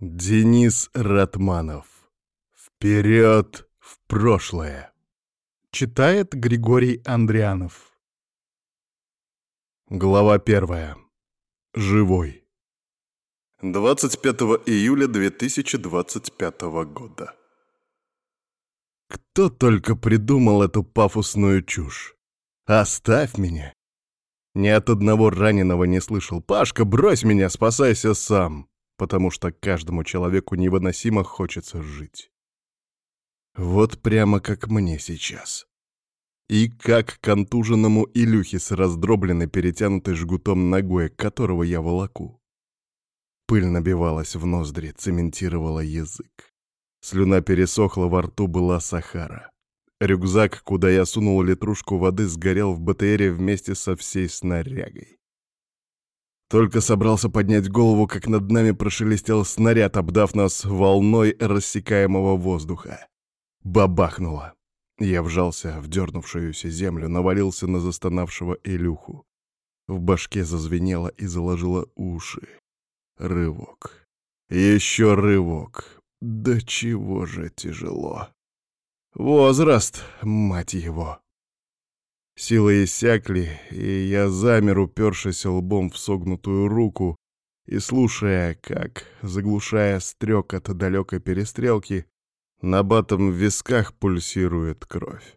Денис Ратманов. Вперед в прошлое. Читает Григорий Андрианов. Глава первая. Живой. 25 июля 2025 года. Кто только придумал эту пафосную чушь? Оставь меня. Ни от одного раненого не слышал. Пашка, брось меня, спасайся сам потому что каждому человеку невыносимо хочется жить. Вот прямо как мне сейчас. И как контуженному Илюхе с раздробленной, перетянутой жгутом ногой, которого я волоку. Пыль набивалась в ноздри, цементировала язык. Слюна пересохла, во рту была Сахара. Рюкзак, куда я сунул литрушку воды, сгорел в БТРе вместе со всей снарягой. Только собрался поднять голову, как над нами прошелестел снаряд, обдав нас волной рассекаемого воздуха. Бабахнуло. Я вжался в дернувшуюся землю, навалился на застонавшего Илюху. В башке зазвенело и заложило уши. Рывок. Еще рывок. Да чего же тяжело. Возраст, мать его. Силы иссякли, и я замер, упершись лбом в согнутую руку, и слушая, как, заглушая стрекот далекой перестрелки, на батом в висках пульсирует кровь.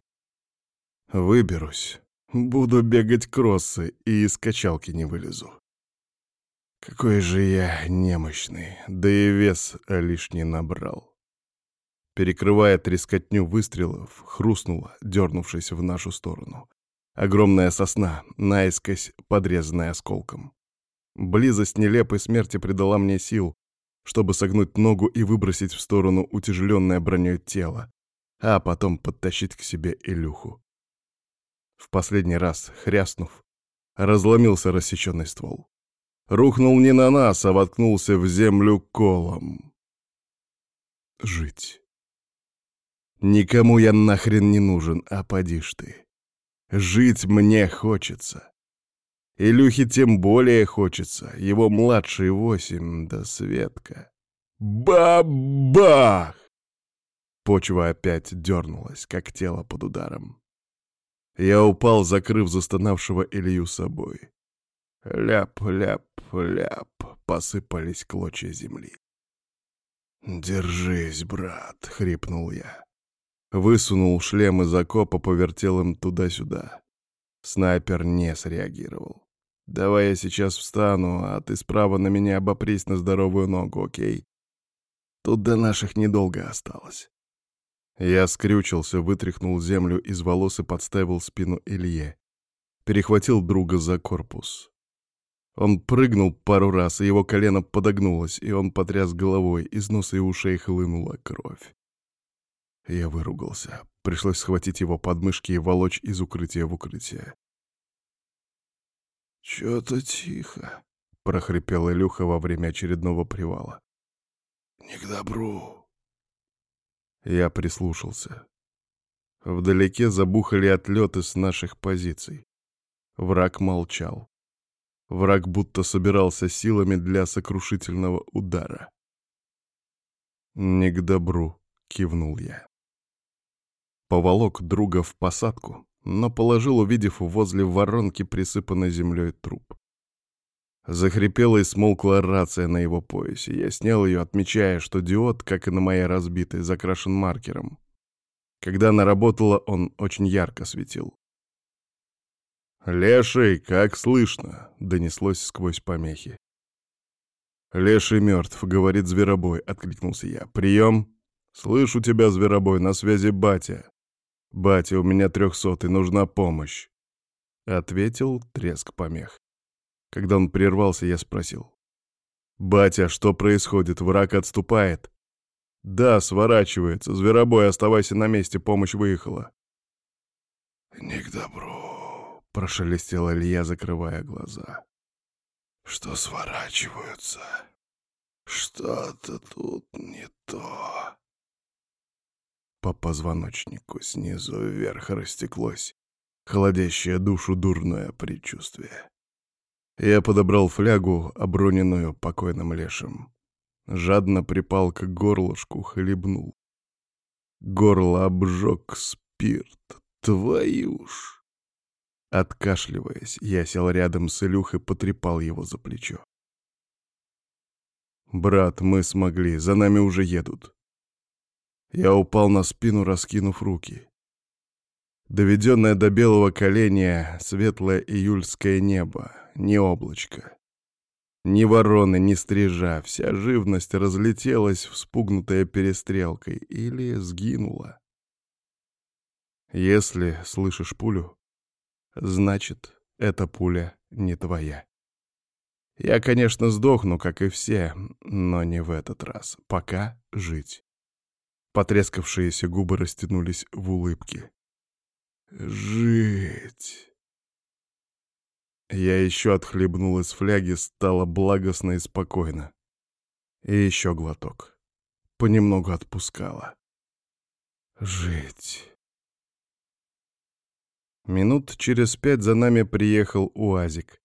Выберусь, буду бегать кроссы и из качалки не вылезу. Какой же я немощный, да и вес лишний набрал. Перекрывая трескотню выстрелов, хрустнула, дернувшись в нашу сторону. Огромная сосна, наискось подрезанная осколком. Близость нелепой смерти придала мне сил, чтобы согнуть ногу и выбросить в сторону утяжеленное броней тело, а потом подтащить к себе Илюху. В последний раз, хряснув, разломился рассеченный ствол. Рухнул не на нас, а воткнулся в землю колом. Жить. Никому я нахрен не нужен, а поди ж ты. Жить мне хочется. Илюхе тем более хочется. Его младший восемь, да Светка. Бабах! Почва опять дернулась, как тело под ударом. Я упал, закрыв застонавшего Илью собой. Ляп-ляп-ляп посыпались клочья земли. «Держись, брат!» — хрипнул я. Высунул шлем из окопа, повертел им туда-сюда. Снайпер не среагировал. «Давай я сейчас встану, а ты справа на меня обопрись на здоровую ногу, окей?» Тут до наших недолго осталось. Я скрючился, вытряхнул землю из волос и подставил спину Илье. Перехватил друга за корпус. Он прыгнул пару раз, и его колено подогнулось, и он потряс головой, из носа и ушей хлынула кровь. Я выругался. Пришлось схватить его подмышки и волочь из укрытия в укрытие. «Чё-то тихо», — прохрипел Илюха во время очередного привала. «Не к добру». Я прислушался. Вдалеке забухали отлеты с наших позиций. Враг молчал. Враг будто собирался силами для сокрушительного удара. «Не к добру», — кивнул я поволок друга в посадку, но положил, увидев возле воронки присыпанной землей труп. Захрипела и смолкла рация на его поясе. Я снял ее, отмечая, что диод, как и на моей разбитой, закрашен маркером. Когда она работала, он очень ярко светил. «Леший, как слышно?» — донеслось сквозь помехи. «Леший мертв», — говорит Зверобой, — откликнулся я. «Прием?» «Слышу тебя, Зверобой, на связи батя». «Батя, у меня трехсотый, нужна помощь!» Ответил треск помех. Когда он прервался, я спросил. «Батя, что происходит? Враг отступает?» «Да, сворачивается. Зверобой, оставайся на месте, помощь выехала». «Не к добру», — прошелестел Илья, закрывая глаза. «Что сворачиваются? Что-то тут не то». По позвоночнику снизу вверх растеклось холодящее душу дурное предчувствие. Я подобрал флягу, оброненную покойным лешим. Жадно припал к горлышку, хлебнул. Горло обжег спирт. Твою ж! Откашливаясь, я сел рядом с Илюхой, потрепал его за плечо. «Брат, мы смогли, за нами уже едут». Я упал на спину, раскинув руки. Доведенное до белого коленя светлое июльское небо, не облачко. Ни вороны, ни стрижа, вся живность разлетелась, вспугнутая перестрелкой, или сгинула. Если слышишь пулю, значит, эта пуля не твоя. Я, конечно, сдохну, как и все, но не в этот раз. Пока жить. Потрескавшиеся губы растянулись в улыбке. Жить. Я еще отхлебнул из фляги, стало благостно и спокойно. И еще глоток. Понемногу отпускало. Жить. Минут через пять за нами приехал УАЗик.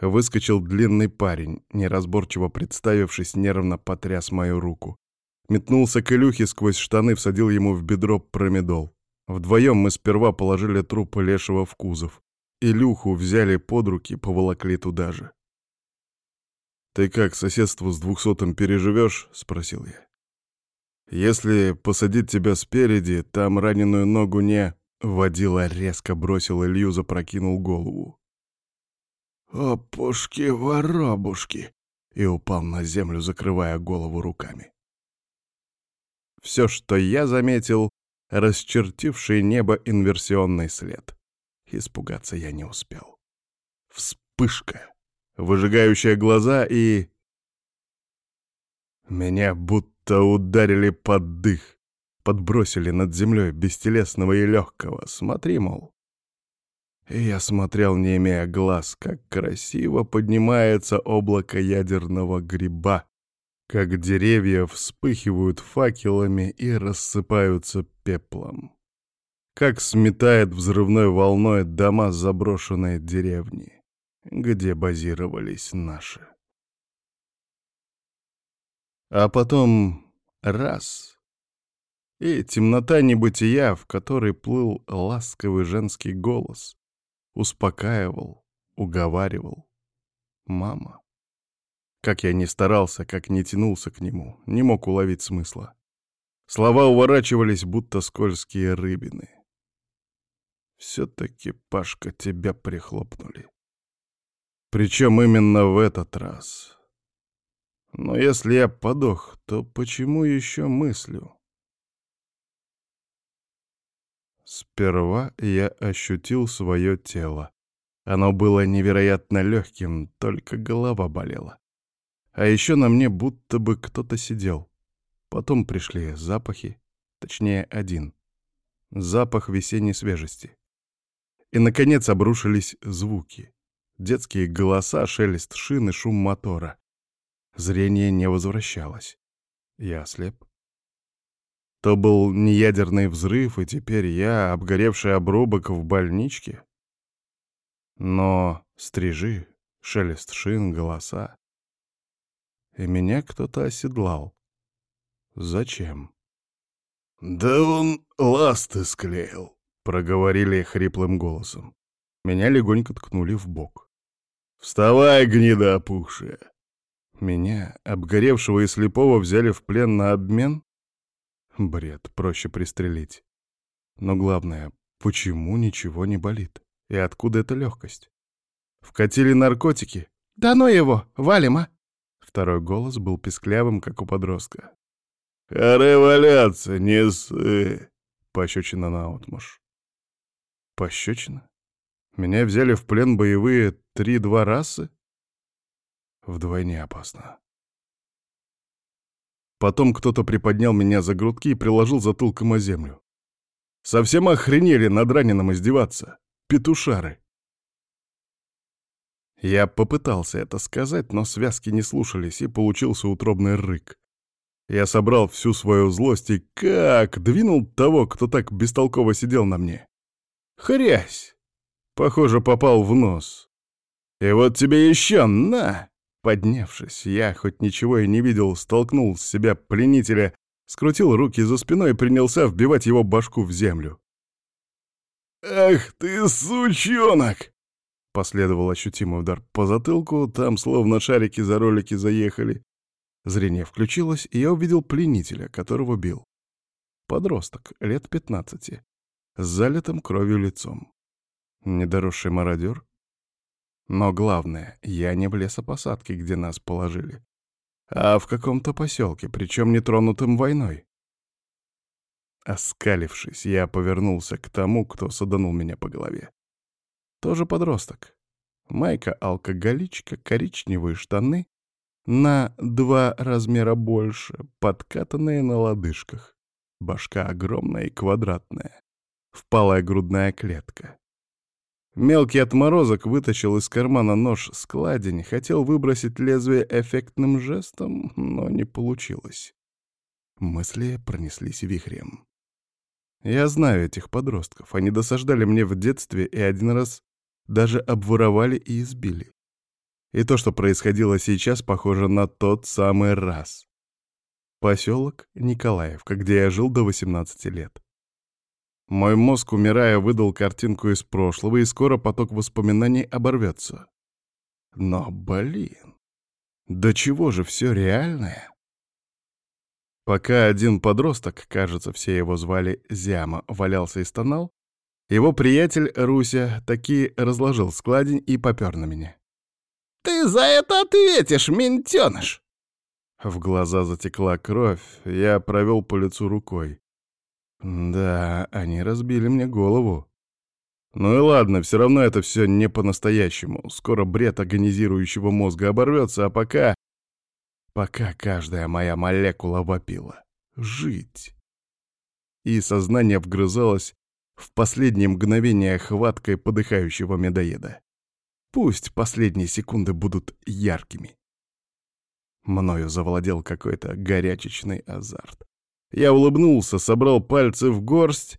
Выскочил длинный парень, неразборчиво представившись, нервно потряс мою руку. Метнулся к Илюхе сквозь штаны, всадил ему в бедро промедол. Вдвоем мы сперва положили труп лешего в кузов. Илюху взяли под руки, поволокли туда же. «Ты как, соседство с двухсотым переживешь?» — спросил я. «Если посадить тебя спереди, там раненую ногу не...» Водила резко бросил Илью, запрокинул голову. «Опушки-воробушки!» и упал на землю, закрывая голову руками. Все, что я заметил, расчертивший небо инверсионный след. Испугаться я не успел. Вспышка, выжигающая глаза и... Меня будто ударили под дых подбросили над землей бестелесного и легкого. Смотри, мол. И я смотрел, не имея глаз, как красиво поднимается облако ядерного гриба, как деревья вспыхивают факелами и рассыпаются пеплом, как сметает взрывной волной дома заброшенной деревни, где базировались наши. А потом раз — и темнота небытия, в которой плыл ласковый женский голос, успокаивал, уговаривал. Мама. Как я не старался, как не тянулся к нему, не мог уловить смысла. Слова уворачивались, будто скользкие рыбины. Все-таки, Пашка, тебя прихлопнули. Причем именно в этот раз. Но если я подох, то почему еще мыслю? Сперва я ощутил свое тело. Оно было невероятно легким, только голова болела. А еще на мне будто бы кто-то сидел. Потом пришли запахи, точнее один. Запах весенней свежести. И, наконец, обрушились звуки. Детские голоса, шелест шин и шум мотора. Зрение не возвращалось. Я ослеп. То был неядерный взрыв, и теперь я, обгоревший обрубок в больничке. Но стрижи, шелест шин, голоса. И меня кто-то оседлал. Зачем? «Да он ласты склеил», — проговорили хриплым голосом. Меня легонько ткнули в бок. «Вставай, гнида опухшая!» Меня, обгоревшего и слепого, взяли в плен на обмен? Бред, проще пристрелить. Но главное, почему ничего не болит? И откуда эта легкость? Вкатили наркотики? Да ну его, валим, а? Второй голос был писклявым, как у подростка. «Харе валяться, не ссы!» Пощечина наотмашь. Пощечина? Меня взяли в плен боевые три-два расы? Вдвойне опасно. Потом кто-то приподнял меня за грудки и приложил затылком о землю. Совсем охренели над раненым издеваться. Петушары. Я попытался это сказать, но связки не слушались, и получился утробный рык. Я собрал всю свою злость и как двинул того, кто так бестолково сидел на мне. Хрясь! Похоже, попал в нос. И вот тебе еще, на! Поднявшись, я, хоть ничего и не видел, столкнул с себя пленителя, скрутил руки за спиной и принялся вбивать его башку в землю. «Ах ты, сучонок!» Последовал ощутимый удар по затылку, там словно шарики за ролики заехали. Зрение включилось, и я увидел пленителя, которого бил. Подросток, лет пятнадцати, с залитым кровью лицом. Недоросший мародер? Но главное, я не в лесопосадке, где нас положили, а в каком-то поселке, причем не тронутым войной. Оскалившись, я повернулся к тому, кто саданул меня по голове. Тоже подросток. Майка-алкоголичка, коричневые штаны, на два размера больше, подкатанные на лодыжках. Башка огромная и квадратная. Впалая грудная клетка. Мелкий отморозок вытащил из кармана нож складень, хотел выбросить лезвие эффектным жестом, но не получилось. Мысли пронеслись вихрем. Я знаю этих подростков. Они досаждали мне в детстве и один раз даже обворовали и избили. И то, что происходило сейчас, похоже на тот самый раз. Поселок Николаевка, где я жил до 18 лет. Мой мозг, умирая, выдал картинку из прошлого, и скоро поток воспоминаний оборвется. Но, блин, до чего же все реальное? Пока один подросток, кажется, все его звали Зяма, валялся и стонал, его приятель Руся таки разложил складень и попер на меня. «Ты за это ответишь, ментёныш!» В глаза затекла кровь, я провел по лицу рукой. Да, они разбили мне голову. Ну и ладно, все равно это все не по-настоящему. Скоро бред агонизирующего мозга оборвется, а пока... Пока каждая моя молекула вопила. Жить. И сознание вгрызалось в последние мгновения хваткой подыхающего медоеда. Пусть последние секунды будут яркими. Мною завладел какой-то горячечный азарт. Я улыбнулся, собрал пальцы в горсть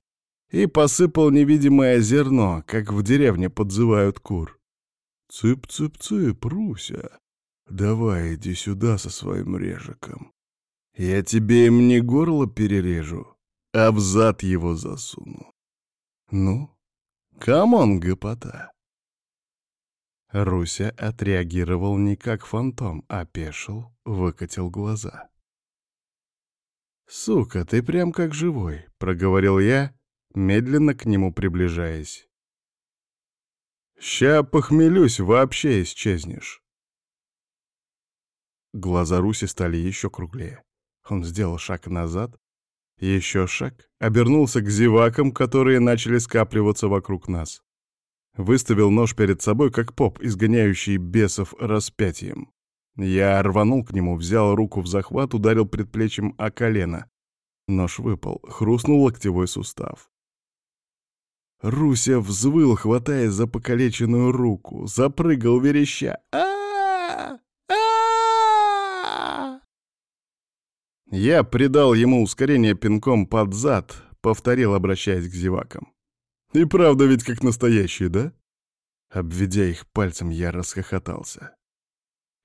и посыпал невидимое зерно, как в деревне подзывают кур. «Цып-цып-цып, Руся!» Давай иди сюда со своим режиком. Я тебе им не горло перережу, а в зад его засуну. Ну, come on, гопота. Руся отреагировал не как фантом, опешил, выкатил глаза. «Сука, ты прям как живой», — проговорил я, медленно к нему приближаясь. «Ща похмелюсь, вообще исчезнешь». Глаза Руси стали еще круглее. Он сделал шаг назад, еще шаг, обернулся к зевакам, которые начали скапливаться вокруг нас. Выставил нож перед собой, как поп, изгоняющий бесов распятием. Я рванул к нему, взял руку в захват, ударил предплечьем о колено. Нож выпал, хрустнул локтевой сустав. Руся взвыл, хватаясь за покалеченную руку, запрыгал вереща. а Я придал ему ускорение пинком под зад, повторил, обращаясь к зевакам. «И правда ведь как настоящий, да?» Обведя их пальцем, я расхохотался.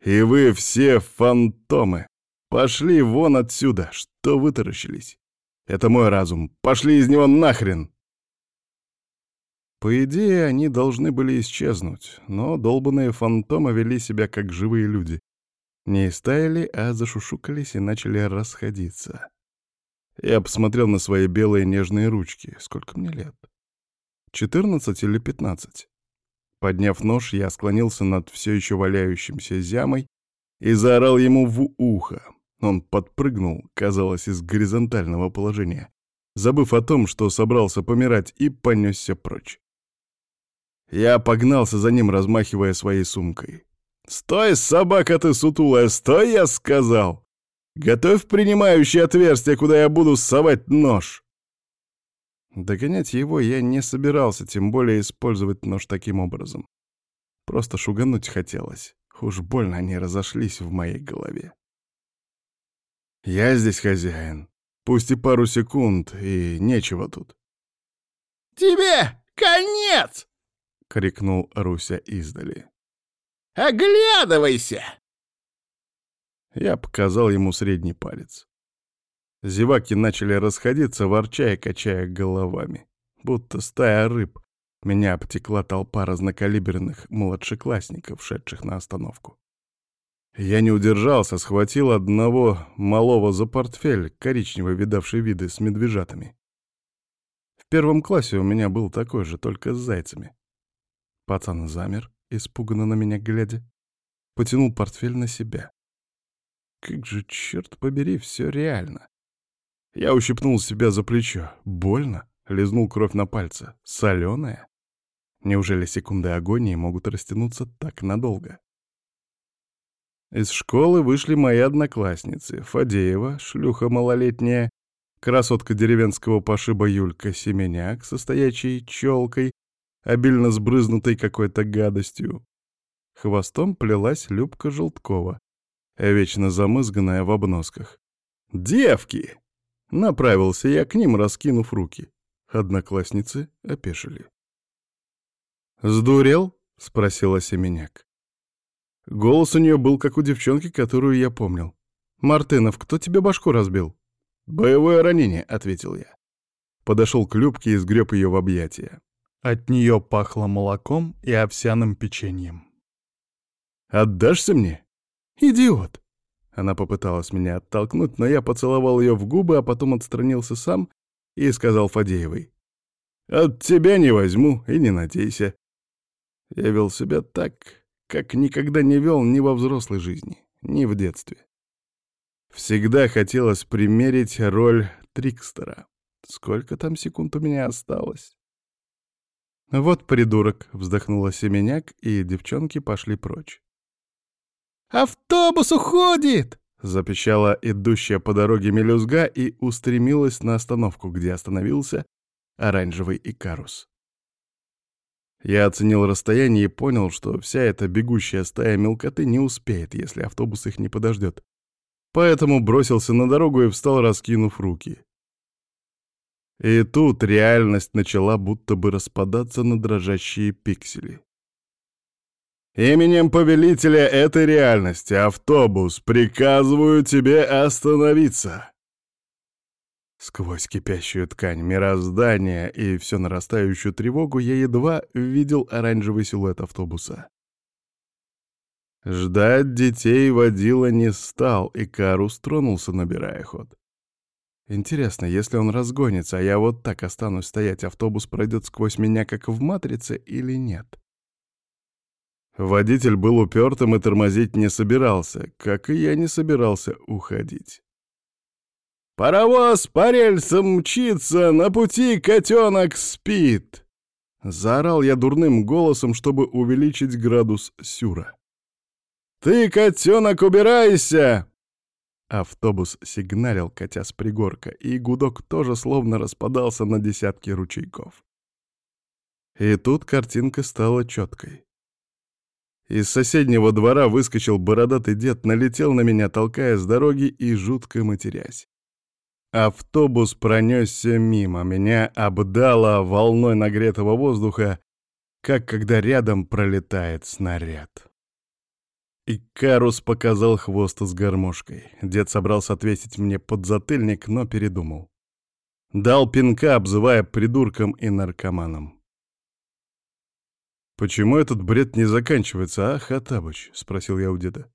«И вы все фантомы! Пошли вон отсюда! Что вытаращились? Это мой разум! Пошли из него нахрен!» По идее, они должны были исчезнуть, но долбанные фантомы вели себя как живые люди. Не истаяли, а зашушукались и начали расходиться. Я посмотрел на свои белые нежные ручки. Сколько мне лет? Четырнадцать или пятнадцать? Подняв нож, я склонился над все еще валяющимся зямой и заорал ему в ухо. Он подпрыгнул, казалось, из горизонтального положения, забыв о том, что собрался помирать, и понесся прочь. Я погнался за ним, размахивая своей сумкой. «Стой, собака ты сутулая, стой, я сказал! Готовь принимающее отверстие, куда я буду совать нож!» Догонять его я не собирался, тем более использовать нож таким образом. Просто шугануть хотелось. Уж больно они разошлись в моей голове. «Я здесь хозяин. Пусть и пару секунд, и нечего тут». «Тебе конец!» — крикнул Руся издали. Оглядывайся!» Я показал ему средний палец. Зеваки начали расходиться, ворча и качая головами. Будто стая рыб. Меня обтекла толпа разнокалиберных младшеклассников, шедших на остановку. Я не удержался, схватил одного малого за портфель, коричневый видавший виды, с медвежатами. В первом классе у меня был такой же, только с зайцами. Пацан замер, испуганно на меня глядя. Потянул портфель на себя. Как же, черт побери, все реально. Я ущипнул себя за плечо. Больно. Лизнул кровь на пальце. Соленая. Неужели секунды агонии могут растянуться так надолго? Из школы вышли мои одноклассницы. Фадеева, шлюха малолетняя, красотка деревенского пошиба Юлька Семеняк, состоящей челкой, обильно сбрызнутой какой-то гадостью. Хвостом плелась Любка Желткова, вечно замызганная в обносках. «Девки!» Направился я к ним, раскинув руки. Одноклассницы опешили. «Сдурел?» — спросила Семеняк. Голос у нее был, как у девчонки, которую я помнил. «Мартынов, кто тебе башку разбил?» «Боевое ранение», — ответил я. Подошел к Любке и сгреб ее в объятия. От нее пахло молоком и овсяным печеньем. «Отдашься мне?» «Идиот!» Она попыталась меня оттолкнуть, но я поцеловал ее в губы, а потом отстранился сам и сказал Фадеевой. «От тебя не возьму и не надейся». Я вел себя так, как никогда не вел ни во взрослой жизни, ни в детстве. Всегда хотелось примерить роль Трикстера. Сколько там секунд у меня осталось? «Вот придурок», — вздохнула Семеняк, и девчонки пошли прочь. «Автобус уходит!» — запищала идущая по дороге мелюзга и устремилась на остановку, где остановился оранжевый икарус. Я оценил расстояние и понял, что вся эта бегущая стая мелкоты не успеет, если автобус их не подождет. Поэтому бросился на дорогу и встал, раскинув руки. И тут реальность начала будто бы распадаться на дрожащие пиксели. Именем повелителя этой реальности, автобус, приказываю тебе остановиться. Сквозь кипящую ткань мироздания и всю нарастающую тревогу я едва видел оранжевый силуэт автобуса. Ждать детей водила не стал, и Карус тронулся, набирая ход. Интересно, если он разгонится, а я вот так останусь стоять, автобус пройдет сквозь меня, как в «Матрице», или нет? Водитель был упертым и тормозить не собирался, как и я не собирался уходить. «Паровоз по рельсам мчится, на пути котенок спит!» Заорал я дурным голосом, чтобы увеличить градус сюра. «Ты, котенок, убирайся!» Автобус сигналил, катя с пригорка, и гудок тоже словно распадался на десятки ручейков. И тут картинка стала четкой. Из соседнего двора выскочил бородатый дед, налетел на меня, толкая с дороги и жутко матерясь. Автобус пронесся мимо, меня обдало волной нагретого воздуха, как когда рядом пролетает снаряд. Икарус показал хвост с гармошкой. Дед собрался ответить мне под затыльник, но передумал. Дал пинка, обзывая придурком и наркоманом. «Почему этот бред не заканчивается, а, Хатабыч?» — спросил я у деда.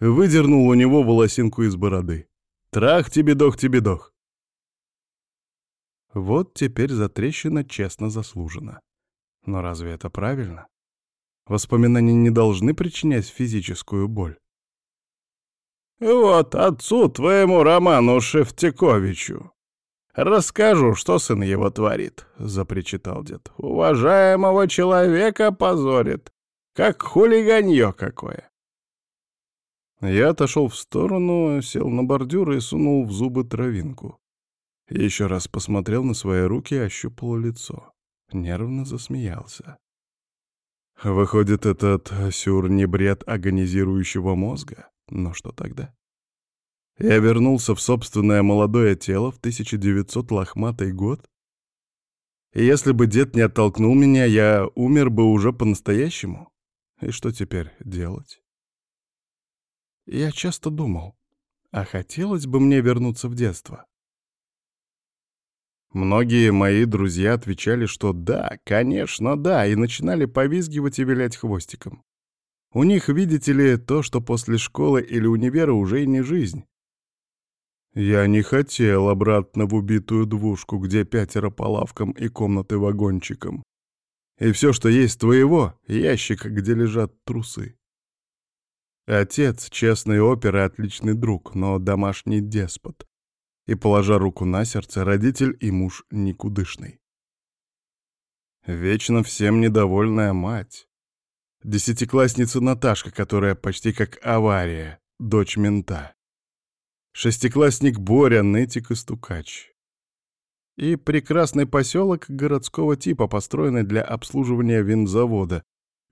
Выдернул у него волосинку из бороды. «Трах тебе дох, тебе дох!» Вот теперь затрещина честно заслужена. Но разве это правильно? Воспоминания не должны причинять физическую боль. «Вот отцу твоему Роману Шевтяковичу «Расскажу, что сын его творит», — запричитал дед. «Уважаемого человека позорит, как хулиганье какое». Я отошел в сторону, сел на бордюр и сунул в зубы травинку. Еще раз посмотрел на свои руки и ощупал лицо. Нервно засмеялся. Выходит, этот сюр не бред агонизирующего мозга? Но что тогда? Я вернулся в собственное молодое тело в 1900 лохматый год? И если бы дед не оттолкнул меня, я умер бы уже по-настоящему? И что теперь делать? Я часто думал, а хотелось бы мне вернуться в детство. Многие мои друзья отвечали, что да, конечно, да, и начинали повизгивать и вилять хвостиком. У них, видите ли, то, что после школы или универа уже и не жизнь. Я не хотел обратно в убитую двушку, где пятеро по лавкам и комнаты вагончиком. И все, что есть твоего, ящик, где лежат трусы. Отец — честный опер и отличный друг, но домашний деспот. И, положа руку на сердце, родитель и муж никудышный. Вечно всем недовольная мать. Десятиклассница Наташка, которая почти как авария, дочь мента. Шестиклассник Боря, нытик и стукач. И прекрасный поселок городского типа, построенный для обслуживания винзавода,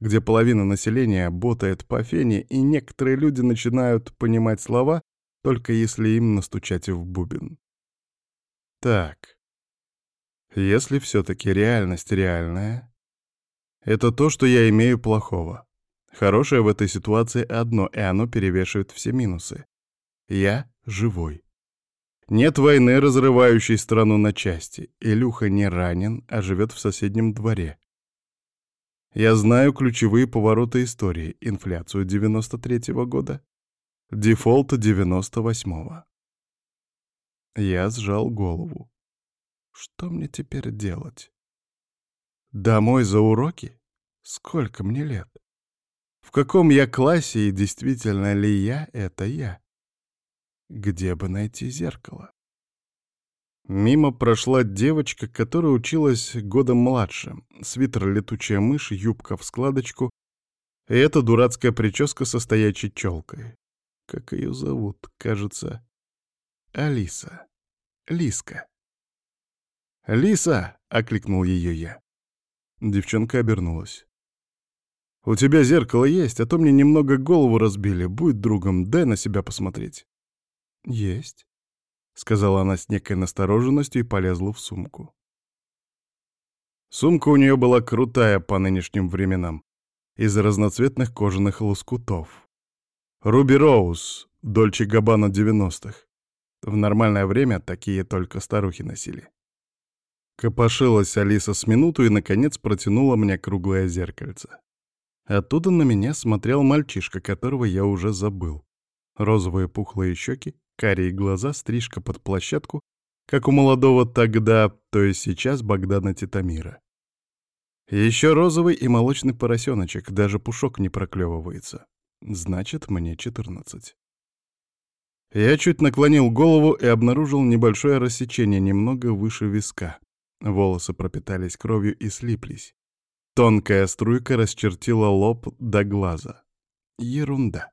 где половина населения ботает по фене, и некоторые люди начинают понимать слова, только если им настучать в бубен. Так, если все-таки реальность реальная, это то, что я имею плохого. Хорошее в этой ситуации одно, и оно перевешивает все минусы. Я живой. Нет войны, разрывающей страну на части. Илюха не ранен, а живет в соседнем дворе. Я знаю ключевые повороты истории. Инфляцию 93-го года, дефолт 98-го. Я сжал голову. Что мне теперь делать? Домой за уроки? Сколько мне лет? В каком я классе и действительно ли я — это я? Где бы найти зеркало? Мимо прошла девочка, которая училась годом младше. Свитер «Летучая мышь», юбка в складочку. И эта дурацкая прическа со стоячей челкой. Как ее зовут? Кажется, Алиса. Лиска. «Лиса!» — окликнул ее я. Девчонка обернулась. «У тебя зеркало есть, а то мне немного голову разбили. Будь другом, дай на себя посмотреть». «Есть», — сказала она с некой настороженностью и полезла в сумку. Сумка у нее была крутая по нынешним временам, из разноцветных кожаных лоскутов. Руби Роуз, Дольче Габбана 90-х. В нормальное время такие только старухи носили. Копошилась Алиса с минуту и, наконец, протянула мне круглое зеркальце. Оттуда на меня смотрел мальчишка, которого я уже забыл. Розовые пухлые щеки, карие глаза, стрижка под площадку, как у молодого тогда, то есть сейчас Богдана Титамира. Еще розовый и молочный поросеночек, даже пушок не проклевывается. Значит, мне 14. Я чуть наклонил голову и обнаружил небольшое рассечение немного выше виска. Волосы пропитались кровью и слиплись. Тонкая струйка расчертила лоб до глаза. Ерунда.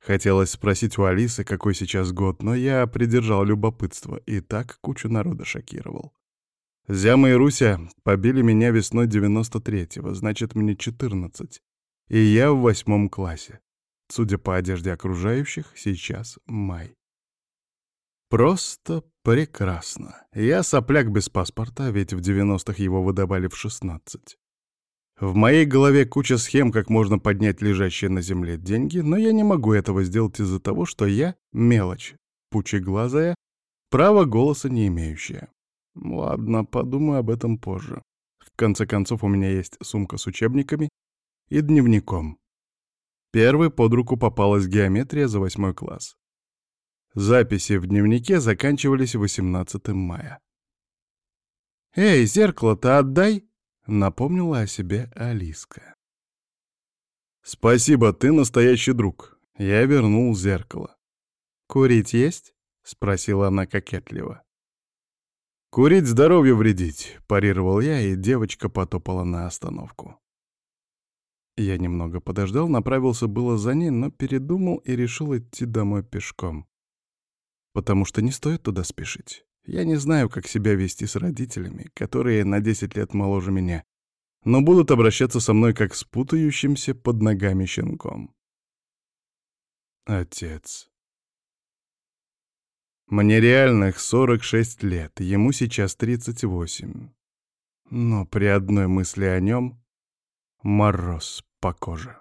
Хотелось спросить у Алисы, какой сейчас год, но я придержал любопытство и так кучу народа шокировал. Зяма и Руся побили меня весной 93-го, значит, мне 14. И я в восьмом классе. Судя по одежде окружающих, сейчас май. Просто прекрасно. Я сопляк без паспорта, ведь в 90-х его выдавали в 16. В моей голове куча схем, как можно поднять лежащие на земле деньги, но я не могу этого сделать из-за того, что я мелочь, пучеглазая, права голоса не имеющая. Ладно, подумаю об этом позже. В конце концов, у меня есть сумка с учебниками и дневником. Первый под руку попалась геометрия за восьмой класс. Записи в дневнике заканчивались 18 мая. «Эй, зеркало-то отдай!» Напомнила о себе Алиска. «Спасибо, ты настоящий друг». Я вернул зеркало. «Курить есть?» — спросила она кокетливо. «Курить здоровью вредить», — парировал я, и девочка потопала на остановку. Я немного подождал, направился было за ней, но передумал и решил идти домой пешком. Потому что не стоит туда спешить. Я не знаю, как себя вести с родителями, которые на 10 лет моложе меня, но будут обращаться со мной как с путающимся под ногами щенком. Отец. Мне реальных 46 лет, ему сейчас 38. Но при одной мысли о нем мороз по коже.